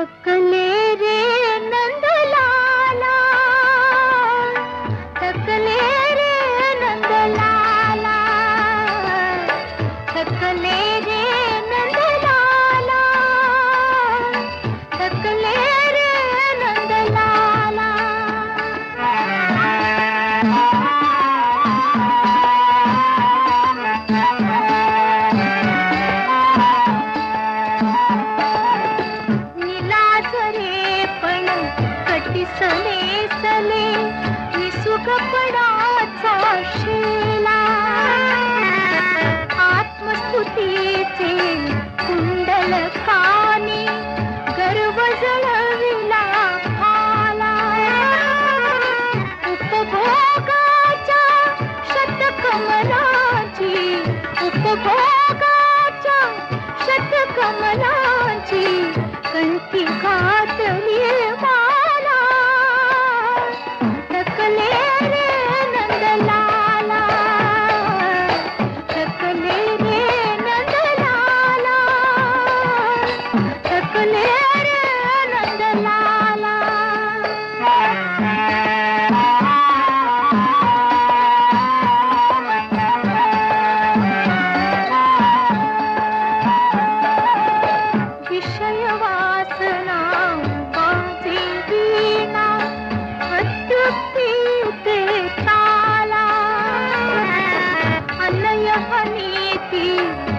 थक दिसले सले दिसू कपडाचा शेला. आत्मस्तुतीचे कुंडल कानी गर्व जळविला आला उपभोगाच्या शतकमलाची उपभोगाच्या शतकमलाची कंठिका Thank you.